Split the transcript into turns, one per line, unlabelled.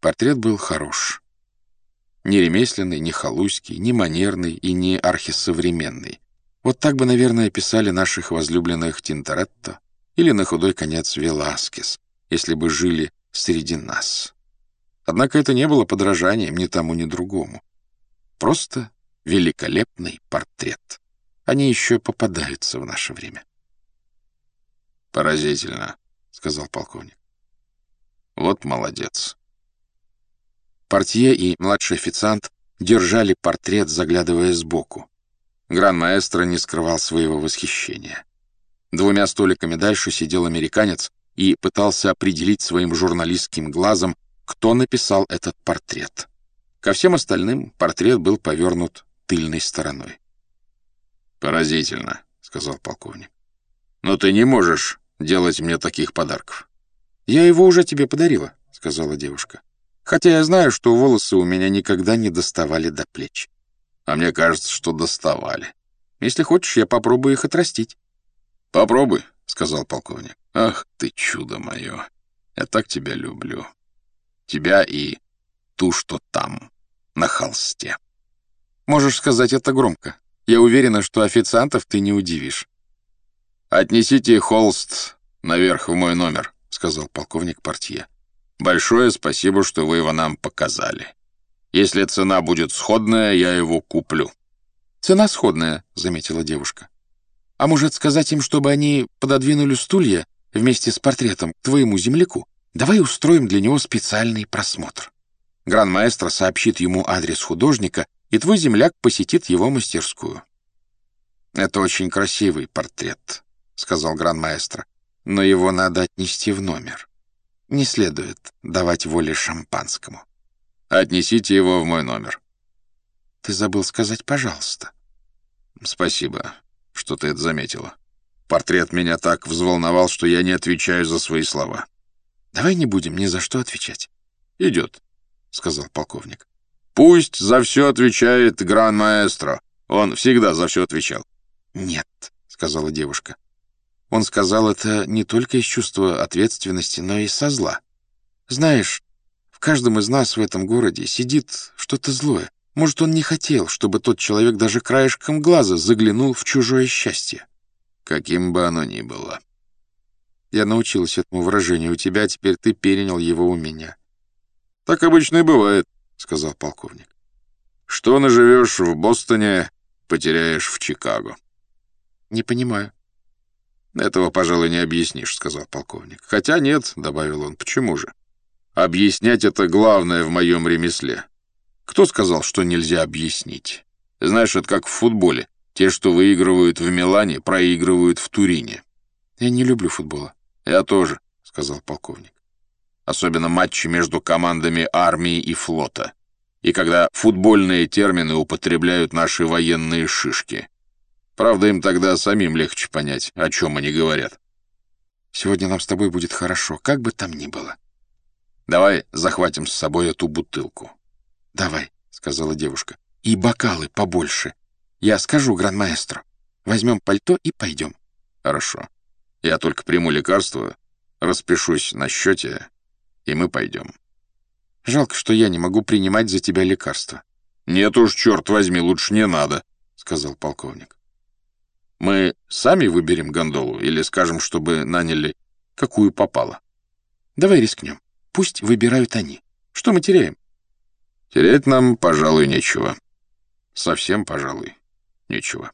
Портрет был хорош. Не ремесленный, не халуйский, не манерный и не архисовременный. Вот так бы, наверное, писали наших возлюбленных Тинторетто или на худой конец Веласкес, если бы жили среди нас. Однако это не было подражанием ни тому, ни другому. Просто великолепный портрет. Они еще попадаются в наше время.
«Поразительно», — сказал полковник. «Вот молодец».
Портье и младший официант держали портрет, заглядывая сбоку. Гран-маэстро не скрывал своего восхищения. Двумя столиками дальше сидел американец и пытался определить своим журналистским глазом, кто написал этот портрет. Ко всем остальным портрет был повернут тыльной стороной.
«Поразительно», — сказал полковник. «Но ты не можешь делать мне таких подарков».
«Я его уже тебе подарила», — сказала девушка. «Хотя я знаю, что волосы у меня никогда не доставали до плеч».
«А мне кажется, что доставали».
«Если хочешь, я попробую их отрастить».
«Попробуй», — сказал полковник. «Ах ты чудо мое! Я так тебя люблю. Тебя и ту, что там, на холсте».
«Можешь сказать это громко. Я уверена, что официантов ты не удивишь».
«Отнесите холст наверх в мой номер», — сказал полковник Портье. «Большое спасибо, что вы его нам показали. Если цена будет сходная, я его куплю».
«Цена сходная», — заметила девушка. «А может, сказать им, чтобы они пододвинули стулья вместе с портретом к твоему земляку? Давай устроим для него специальный просмотр. Гран-маэстро сообщит ему адрес художника, и твой земляк посетит его мастерскую». «Это очень красивый портрет», — сказал гран-маэстро, «но его надо отнести в номер. Не следует давать воли шампанскому».
«Отнесите его в мой номер».
«Ты забыл сказать «пожалуйста».
«Спасибо, что ты это заметила. Портрет меня так взволновал, что я не отвечаю за свои слова».
«Давай не будем ни за что отвечать».
«Идет», — сказал полковник. «Пусть за все отвечает гран-маэстро. Он всегда за все отвечал».
«Нет», — сказала девушка. Он сказал это не только из чувства ответственности, но и со зла. «Знаешь, в каждом из нас в этом городе сидит что-то злое. Может, он не хотел, чтобы тот человек даже краешком глаза заглянул в чужое счастье.
Каким бы оно ни было.
Я научилась этому выражению у тебя, теперь ты перенял его у меня.
Так обычно и бывает, — сказал полковник. Что наживешь в Бостоне, потеряешь в Чикаго.
Не понимаю.
Этого, пожалуй, не объяснишь, — сказал полковник. Хотя нет, — добавил он, — почему же? Объяснять это главное в моем ремесле. Кто сказал, что нельзя объяснить? Знаешь, это как в футболе. Те, что выигрывают в Милане, проигрывают в Турине.
Я не люблю футбола.
Я тоже, сказал полковник. Особенно матчи между командами армии и флота. И когда футбольные термины употребляют наши военные шишки. Правда, им тогда самим легче понять, о чем они говорят.
Сегодня нам с тобой будет хорошо, как бы там ни было.
Давай захватим с собой эту бутылку.
«Давай», — сказала девушка. «И бокалы побольше. Я скажу гранмаэстро. Возьмем пальто и пойдем».
«Хорошо. Я только приму лекарство, распишусь на счете, и мы пойдем».
«Жалко, что я не могу принимать за тебя лекарства».
«Нет уж, черт возьми, лучше не надо», — сказал полковник. «Мы сами выберем гондолу или скажем, чтобы наняли, какую попало?»
«Давай рискнем. Пусть выбирают они. Что мы теряем?»
Терять нам, пожалуй, нечего. Совсем, пожалуй, нечего.